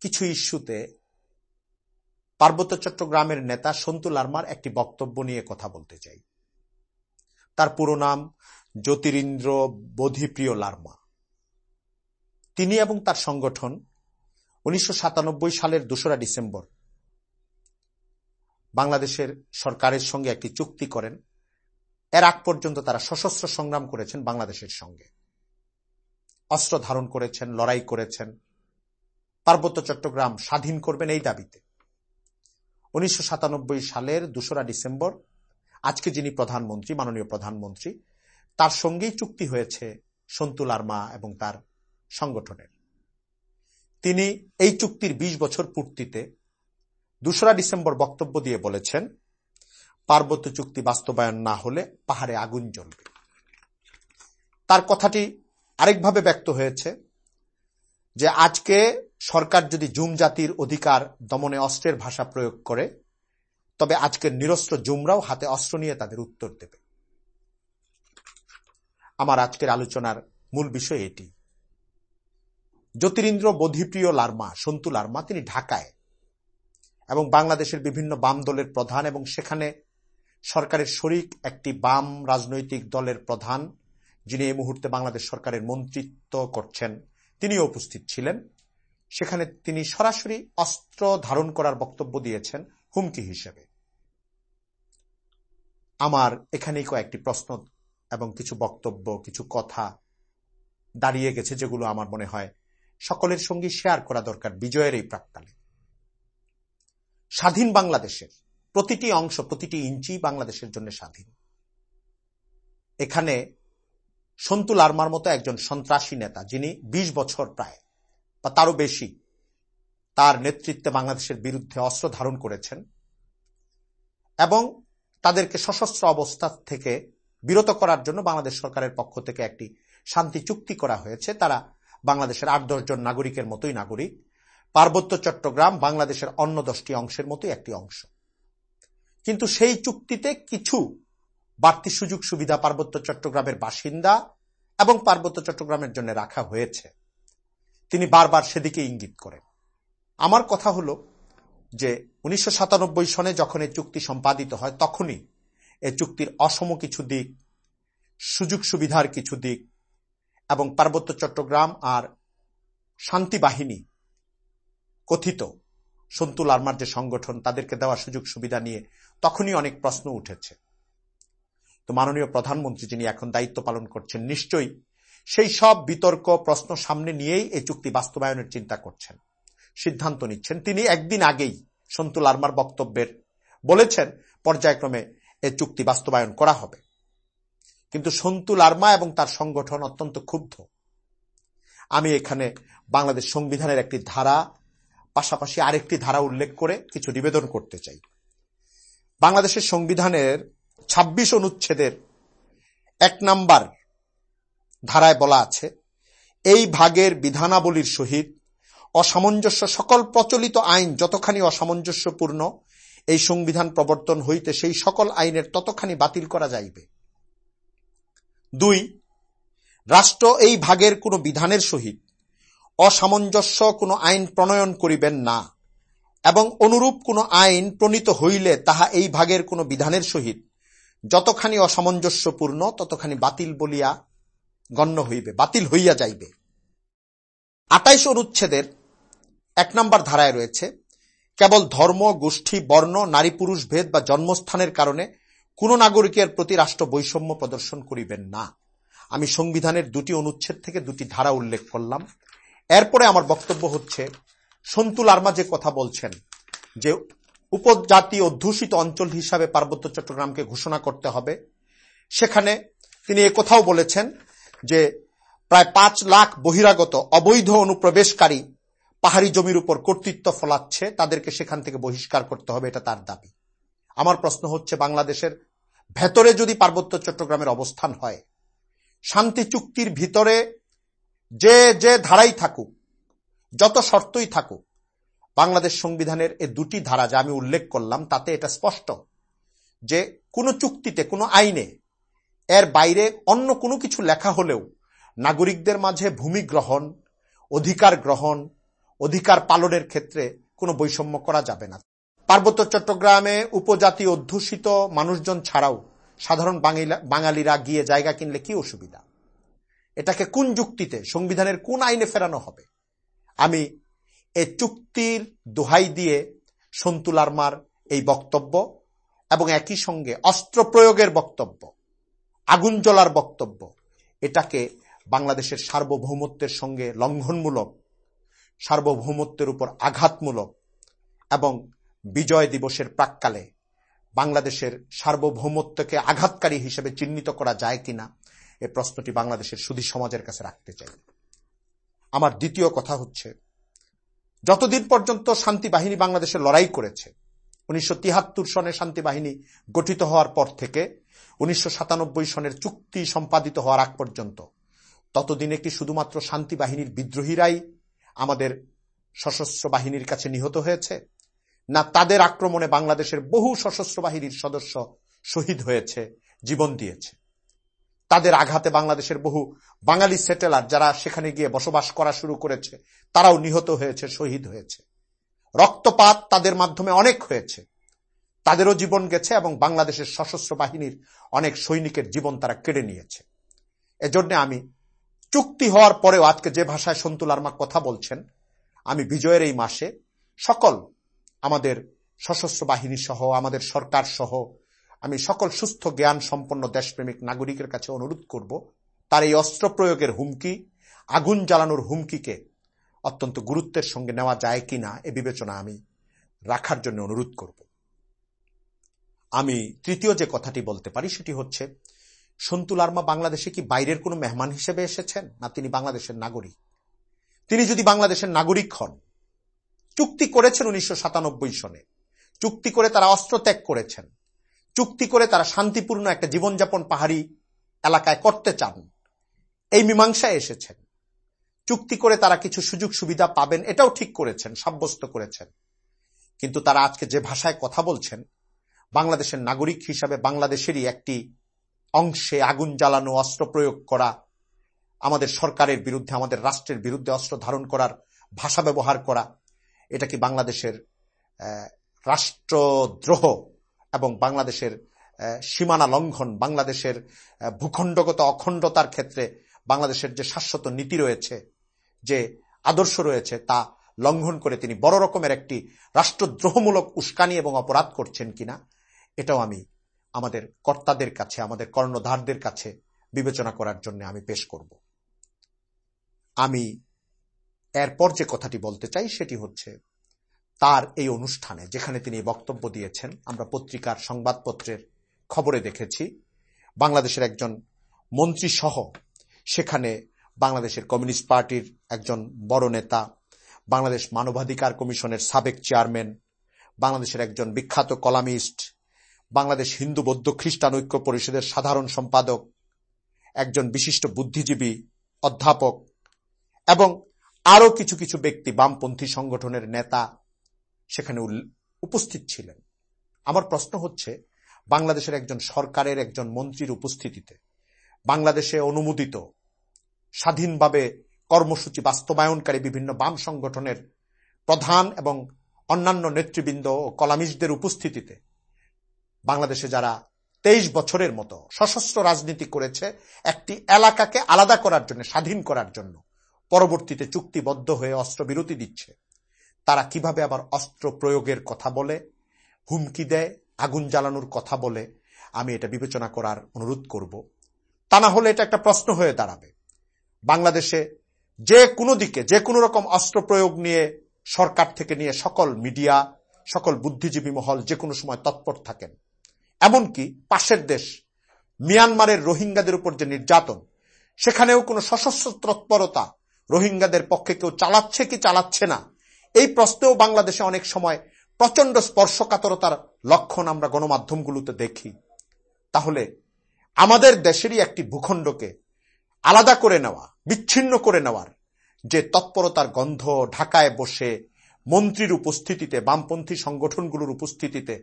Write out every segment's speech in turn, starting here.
কিছু ইস্যুতে পার্বত্য চট্টগ্রামের নেতা সন্তু লার্মার একটি বক্তব্য নিয়ে কথা বলতে চাই। তার পুরো নাম জ্যোতিরিন্দ্র বোধিপ্রিয় লার্মা। তিনি এবং তার সংগঠন উনিশশো সাতানব্বই সালের দোসরা ডিসেম্বর বাংলাদেশের সরকারের সঙ্গে একটি চুক্তি করেন। এর আগ পর্যন্ত তারা সশস্ত্র সংগ্রাম করেছেন বাংলাদেশের সঙ্গে। অস্ত্র ধারণ করেছেন, লড়াই করেছেন। পার্বত্য চট্টগ্রাম স্বাধীন করবেন এই দাবিতে। উনিশশো সাতানব্বই সালের দোসরা ডিসেম্বর, আজকে যিনি প্রধানমন্ত্রী, মাননীয় প্রধানমন্ত্রী, তার সঙ্গেই চুক্তি হয়েছে সন্তু লার্মা এবং তার সংগঠনের। তিনি এই চুক্তির ২০ বছর পূর্তিতে দোসরা ডিসেম্বর বক্তব্য দিয়ে বলেছেন, পার্বত্য চুক্তি বাস্তবায়ন না হলে পাহাড়ে আগুন জ্বলবে। তার কথাটি আরেকভাবে ব্যক্ত হয়েছে যে, আজকে সরকার যদি জুম জাতির অধিকার দমনে অস্ত্রের ভাষা প্রয়োগ করে, তবে আজকের নিরস্ত্র জুমরাও হাতে অস্ত্র নিয়ে তাদের উত্তর দেবে। আমার আজকের আলোচনার মূল বিষয় এটি। জ্যোতিরিন্দ্র বোধিপ্রিয় লার্মা, সন্তু লার্মা, তিনি ঢাকায় এবং বাংলাদেশের বিভিন্ন বাম দলের প্রধান এবং সেখানে সরকারের শরিক একটি বাম রাজনৈতিক দলের প্রধান, যিনি এই মুহূর্তে বাংলাদেশ সরকারের মন্ত্রিত্ব করছেন, তিনিও উপস্থিত ছিলেন। সেখানে তিনি সরাসরি অস্ত্র ধারণ করার বক্তব্য দিয়েছেন হুমকি হিসেবে। আমার এখানেই কয়েকটি প্রশ্ন এবং কিছু বক্তব্য, কিছু কথা দাঁড়িয়ে গেছে যেগুলো আমার মনে হয় সকলের সঙ্গে শেয়ার করা দরকার বিজয়ের এই প্রাককালে। স্বাধীন বাংলাদেশের প্রতিটি অংশ, প্রতিটি ইঞ্চি বাংলাদেশের জন্য স্বাধীন। এখানে সন্তু লার্মার মতো একজন সন্ত্রাসী নেতা, যিনি ২০ বছর প্রায় বা তারও বেশি তার নেতৃত্বে বাংলাদেশের বিরুদ্ধে অস্ত্র ধারণ করেছেন এবং তাদেরকে সশস্ত্র অবস্থা থেকে বিরত করার জন্য বাংলাদেশ সরকারের পক্ষ থেকে একটি শান্তি চুক্তি করা হয়েছে। তারা বাংলাদেশের আট জন নাগরিকের মতোই নাগরিক। পার্বত্য চট্টগ্রাম বাংলাদেশের অন্য দশটি অংশের মতোই একটি অংশ। কিন্তু সেই চুক্তিতে কিছু বাড়তি সুযোগ সুবিধা পার্বত্য চট্টগ্রামের বাসিন্দা এবং পার্বত্য চট্টগ্রামের জন্য রাখা হয়েছে। তিনি বারবার সেদিকে ইঙ্গিত করেন। আমার কথা হলো যে, উনিশশো সাতানব্বই সনে যখন এই চুক্তি সম্পাদিত হয়, তখনই এই চুক্তির অসম কিছু দিক, সুযোগ সুবিধার কিছু দিক এবং পার্বত্য চট্টগ্রাম আর শান্তি বাহিনী কথিত সন্তু লার্মার যে সংগঠন, তাদেরকে দেওয়া সুযোগ সুবিধা নিয়ে তখনই অনেক প্রশ্ন উঠেছে। তো মাননীয় প্রধানমন্ত্রী যিনি এখন দায়িত্ব পালন করছেন, নিশ্চয়ই সেই সব বিতর্ক, প্রশ্ন সামনে নিয়েই এই চুক্তি বাস্তবায়নের চিন্তা করছেন। সিদ্ধান্ত নিচ্ছেন। তিনি একদিন আগেই সন্তু লার্মার বক্তব্যের বলেছেন, পর্যায়ক্রমে এ চুক্তি বাস্তবায়ন করা হবে। কিন্তু সন্তু লার্মা এবং তার সংগঠন অত্যন্ত ক্ষুব্ধ। আমি এখানে বাংলাদেশ সংবিধানের একটি ধারা, পাশাপাশি আরেকটি ধারা উল্লেখ করে কিছু নিবেদন করতে চাই। বাংলাদেশের সংবিধানের ২৬ অনুচ্ছেদের এক নাম্বার ধারায় বলা আছে, এই ভাগের বিধানাবলীর সহিত অসামঞ্জস্য সকল প্রচলিত আইন যতখানি অসামঞ্জস্যপূর্ণ, এই সংবিধান প্রবর্তন হইতে সেই সকল আইনের ততখানি বাতিল করা যাইবে। দুই, রাষ্ট্র এই ভাগের কোন বিধানের সহিত অসামঞ্জস্য কোনো আইন প্রণয়ন করিবেন না, এবং অনুরূপ কোনো আইন প্রণীত হইলে তাহা এই ভাগের কোনো বিধানের সহিত যতখানি অসামঞ্জস্যপূর্ণ, ততখানি বাতিল বলিয়া গণ্য হইবে, বাতিল হইয়া যাইবে। আটাইশ অনুচ্ছেদের এক নম্বর ধারায় রয়েছে, কেবল ধর্ম, গোষ্ঠী, বর্ণ, নারী, পুরুষ, ভেদ বা জন্মস্থানের কারণে কোন নাগরিকের প্রতি রাষ্ট্র বৈষম্য প্রদর্শন করিবেন না। আমি সংবিধানের দুটি অনুচ্ছেদ থেকে দুটি ধারা উল্লেখ করলাম। এরপরে আমার বক্তব্য হচ্ছে সন্তু লার্মা যে কথা বলছেন, যে উপজাতি অধ্যুষিত অঞ্চল হিসাবে পার্বত্য চট্টগ্রামকে ঘোষণা করতে হবে, সেখানে তিনি কথাও বলেছেন যে প্রায় পাঁচ লাখ বহিরাগত অবৈধ অনুপ্রবেশকারী পাহাড়ি জমির উপর কর্তৃত্ব ফলাচ্ছে, তাদেরকে সেখান থেকে বহিষ্কার করতে হবে, এটা তার দাবি। আমার প্রশ্ন হচ্ছে, বাংলাদেশের ভেতরে যদি পার্বত্য চট্টগ্রামের অবস্থান হয়, শান্তি চুক্তির ভিতরে যে যে ধারাই থাকুক, যত শর্তই থাকুক, বাংলাদেশ সংবিধানের এ দুটি ধারা যা আমি উল্লেখ করলাম, তাতে এটা স্পষ্ট যে কোনো চুক্তিতে, কোনো আইনে এর বাইরে অন্য কোনো কিছু লেখা হলেও নাগরিকদের মাঝে ভূমি গ্রহণ, অধিকার গ্রহণ, অধিকার পালনের ক্ষেত্রে কোনো বৈষম্য করা যাবে না। পার্বত্য চট্টগ্রামে উপজাতি অধ্যুষিত মানুষজন ছাড়াও সাধারণ বাঙালিরা গিয়ে জায়গা কিনলে কি অসুবিধা? এটাকে কোন যুক্তিতে, সংবিধানের কোন আইনে ফেরানো হবে? আমি এ চুক্তির দোহাই দিয়ে সন্তু লার্মার এই বক্তব্য এবং একই সঙ্গে অস্ত্র প্রয়োগের বক্তব্য আগুন জ্বলার বক্তব্য। এটাকে বাংলাদেশের সার্বভৌমত্বের সঙ্গে লঙ্ঘনমূলক, সার্বভৌমত্বের উপর আঘাতমূলক এবং বিজয় দিবসের প্রাককালে বাংলাদেশের সার্বভৌমত্বকে আঘাতকারী হিসেবে চিহ্নিত করা যায় কিনা, এ প্রশ্নটি বাংলাদেশের সুধী সমাজের কাছে রাখতে চাই। আমার দ্বিতীয় কথা হচ্ছে, যতদিন পর্যন্ত শান্তি বাহিনী বাংলাদেশে লড়াই করেছে, উনিশশো তিয়াত্তর সনে শান্তি বাহিনী গঠিত হওয়ার পর থেকে উনিশশো সনের চুক্তি সম্পাদিত হওয়ার আগ পর্যন্ত। ততদিনে কি শুধুমাত্র শান্তি বাহিনীর বিদ্রোহীরাই আমাদের সশস্ত্র বাহিনীর কাছে নিহত হয়েছে, না তাদের আক্রমণে বাংলাদেশের বহু সশস্ত্র বাহিনীর সদস্য শহীদ হয়েছে, জীবন দিয়েছে। তাদের আঘাতে বাংলাদেশের বহু বাঙালি সেটেলার যারা সেখানে গিয়ে বসবাস করা শুরু করেছে, তারাও নিহত হয়েছে, শহীদ হয়েছে। রক্তপাত তাদের মাধ্যমে অনেক হয়েছে। তাদেরও জীবন গেছে এবং বাংলাদেশের সশস্ত্র বাহিনীর অনেক সৈনিকের জীবন তারা কেড়ে নিয়েছে। এজন্য আমি চুক্তি হওয়ার পরেও আজকে যে ভাষায় সন্তুল আর্মা কথা বলছেন, আমি বিজয়ের এই মাসে সকল আমাদের সশস্ত্র বাহিনী সহ, আমাদের সরকার সহ, আমি সকল সুস্থ জ্ঞান সম্পন্ন দেশপ্রেমিক নাগরিকের কাছে অনুরোধ করব, তার এই অস্ত্র প্রয়োগের হুমকি, আগুন জ্বালানোর হুমকিকে অত্যন্ত গুরুত্বের সঙ্গে নেওয়া যায় কিনা, এ বিবেচনা আমি রাখার জন্য অনুরোধ করব। আমি তৃতীয় যে কথাটি বলতে পারি সেটি হচ্ছে, সন্তু লার্মা বাংলাদেশে কি বাইরের কোনো মেহমান হিসেবে এসেছেন? না, তিনি বাংলাদেশের নাগরিক। তিনি যদি বাংলাদেশের নাগরিক হন, চুক্তি করেছেন উনিশশো সাতানব্বই সনে। চুক্তি করে তারা অস্ত্র ত্যাগ করেছেন। চুক্তি করে তারা শান্তিপূর্ণ একটা জীবনযাপন পাহাড়ি এলাকায় করতে চান। এই মীমাংসায় এসেছেন। চুক্তি করে তারা কিছু সুযোগ সুবিধা পাবেন, এটাও ঠিক করেছেন, সাব্যস্ত করেছেন। কিন্তু তারা আজকে যে ভাষায় কথা বলছেন বাংলাদেশের নাগরিক হিসাবে বাংলাদেশেরই একটি অংশে আগুন জ্বালানো অস্ত্র প্রয়োগ করা, আমাদের সরকারের বিরুদ্ধে, আমাদের রাষ্ট্রের বিরুদ্ধে অস্ত্র ধারণ করার ভাষা ব্যবহার করা, এটা কি বাংলাদেশের রাষ্ট্রদ্রোহ এবং বাংলাদেশের সীমানা লঙ্ঘন, বাংলাদেশের ভূখণ্ডগত অখণ্ডতার ক্ষেত্রে বাংলাদেশের যে শাশ্বত নীতি রয়েছে, যে আদর্শ রয়েছে, তা লঙ্ঘন করে তিনি বড় রকমের একটি রাষ্ট্রদ্রোহমূলক উস্কানি এবং অপরাধ করছেন কিনা? এটাও আমি আমাদের কর্তাদের কাছে, আমাদের কর্ণধারদের কাছে বিবেচনা করার জন্য আমি পেশ করব। আমি এরপর যে কথাটি বলতে চাই সেটি হচ্ছে, তার এই অনুষ্ঠানে যেখানে তিনি বক্তব্য দিয়েছেন, আমরা পত্রিকার সংবাদপত্রের খবরে দেখেছি, বাংলাদেশের একজন মন্ত্রী সহ সেখানে বাংলাদেশের কমিউনিস্ট পার্টির একজন বড় নেতা, বাংলাদেশ মানবাধিকার কমিশনের সাবেক চেয়ারম্যান, বাংলাদেশের একজন বিখ্যাত কলামিস্ট বাংলাদেশ হিন্দু বৌদ্ধ খ্রিস্টান ঐক্য পরিষদের সাধারণ সম্পাদক, একজন বিশিষ্ট বুদ্ধিজীবী, অধ্যাপক এবং আরও কিছু কিছু ব্যক্তি বামপন্থী সংগঠনের নেতা সেখানে উপস্থিত ছিলেন। আমার প্রশ্ন হচ্ছে, বাংলাদেশের একজন সরকারের একজন মন্ত্রীর উপস্থিতিতে বাংলাদেশে অনুমোদিত, স্বাধীনভাবে কর্মসূচি বাস্তবায়নকারী বিভিন্ন বাম সংগঠনের প্রধান এবং অন্যান্য নেতৃবৃন্দ ও কলামিস্টদের উপস্থিতিতে বাংলাদেশে যারা তেইশ বছরের মতো সশস্ত্র রাজনীতি করেছে, একটি এলাকাকে আলাদা করার জন্য, স্বাধীন করার জন্য পরবর্তীতে চুক্তিবদ্ধ হয়ে অস্ত্রবিরতি দিচ্ছে। তারা কীভাবে আবার অস্ত্র প্রয়োগের কথা বলে, হুমকি দেয়, আগুন জ্বালানোর কথা বলে, আমি এটা বিবেচনা করার অনুরোধ করব। তা না হলে এটা একটা প্রশ্ন হয়ে দাঁড়াবে। বাংলাদেশে যে কোনো দিকে, যে কোনো রকম অস্ত্র প্রয়োগ নিয়ে সরকার থেকে নিয়ে সকল মিডিয়া, সকল বুদ্ধিজীবী মহল যে কোনো সময় তৎপর থাকেন। এমনকি পাশের দেশ, মিয়ানমারের রোহিঙ্গাদের উপর যে নির্যাতন, সেখানেও কোনো সশস্ত্র তৎপরতা রোহিঙ্গাদের পক্ষে কেউ চালাচ্ছে কি চালাচ্ছে না, এই প্রশ্নেও বাংলাদেশে অনেক সময় প্রচণ্ড স্পর্শকাতরতার লক্ষণ আমরা গণমাধ্যমগুলোতে দেখি। তাহলে আমাদের দেশেরই একটি ভূখণ্ডকে আলাদা করে নেওয়া, বিচ্ছিন্ন করে নেওয়ার যে তৎপরতার গন্ধ, ঢাকায় বসে মন্ত্রীর উপস্থিতিতে, বামপন্থী সংগঠনগুলোর উপস্থিতিতে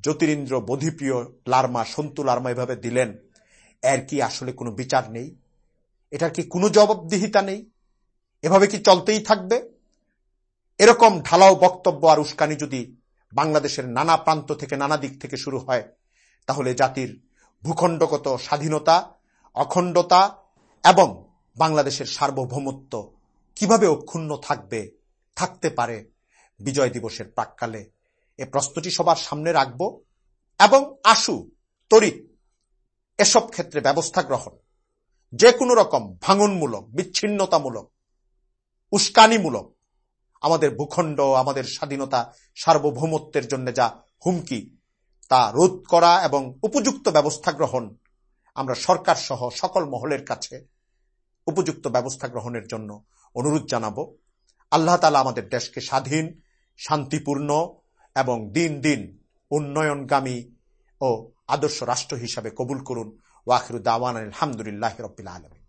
জ্যোতিরিন্দ্র বোধিপ্রিয় লার্মা, সন্তু লার্মা এভাবে দিলেন, এর কি আসলে কোনো বিচার নেই? এটার কি কোনো জবাবদিহিতা নেই? এভাবে কি চলতেই থাকবে? এরকম ঢালাও বক্তব্য আর উস্কানি যদি বাংলাদেশের নানা প্রান্ত থেকে, নানা দিক থেকে শুরু হয়, তাহলে জাতির ভূখণ্ডগত স্বাধীনতা, অখণ্ডতা এবং বাংলাদেশের সার্বভৌমত্ব কীভাবে অক্ষুণ্ণ থাকবে, থাকতে পারে বিজয় দিবসের প্রাককালে? এ প্রশ্নটি সবার সামনে রাখব এবং আশু তরিত এসব ক্ষেত্রে ব্যবস্থা গ্রহণ। যে কোনো রকম ভাঙনমূলক, বিচ্ছিন্নতামূলক, উস্কানিমূলক, আমাদের ভূখণ্ড, আমাদের স্বাধীনতা, সার্বভৌমত্বের জন্য যা হুমকি, তা রোধ করা এবং উপযুক্ত ব্যবস্থা গ্রহণ আমরা সরকার সহ সকল মহলের কাছে উপযুক্ত ব্যবস্থা গ্রহণের জন্য অনুরোধ জানাব। আল্লাহ তালা আমাদের দেশকে স্বাধীন, শান্তিপূর্ণ এবং দিন দিন উন্নয়নগামী ও আদর্শ রাষ্ট্র হিসাবে কবুল করুন। ওয়াখিরুদ্দাওয়ান আলহামদুলিল্লাহ রবিল আলমী